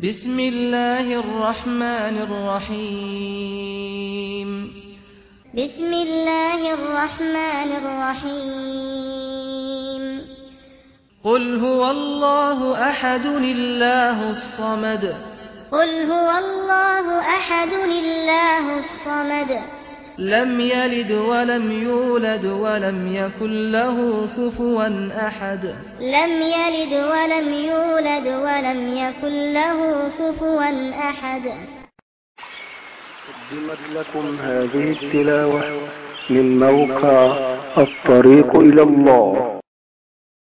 بسم الله الرحمن الرحيم بسم الله الرحمن الرحيم قل هو الله أحد الله الصمد قل هو الله أحد الله الصمد لم يلد ولم يولد ولم يكن له كفوا أحد. لم يلد ولم يولد ولم يكن له كفوا أحد. قدمت لكم هذه التلاوة من موقع الطريق إلى الله.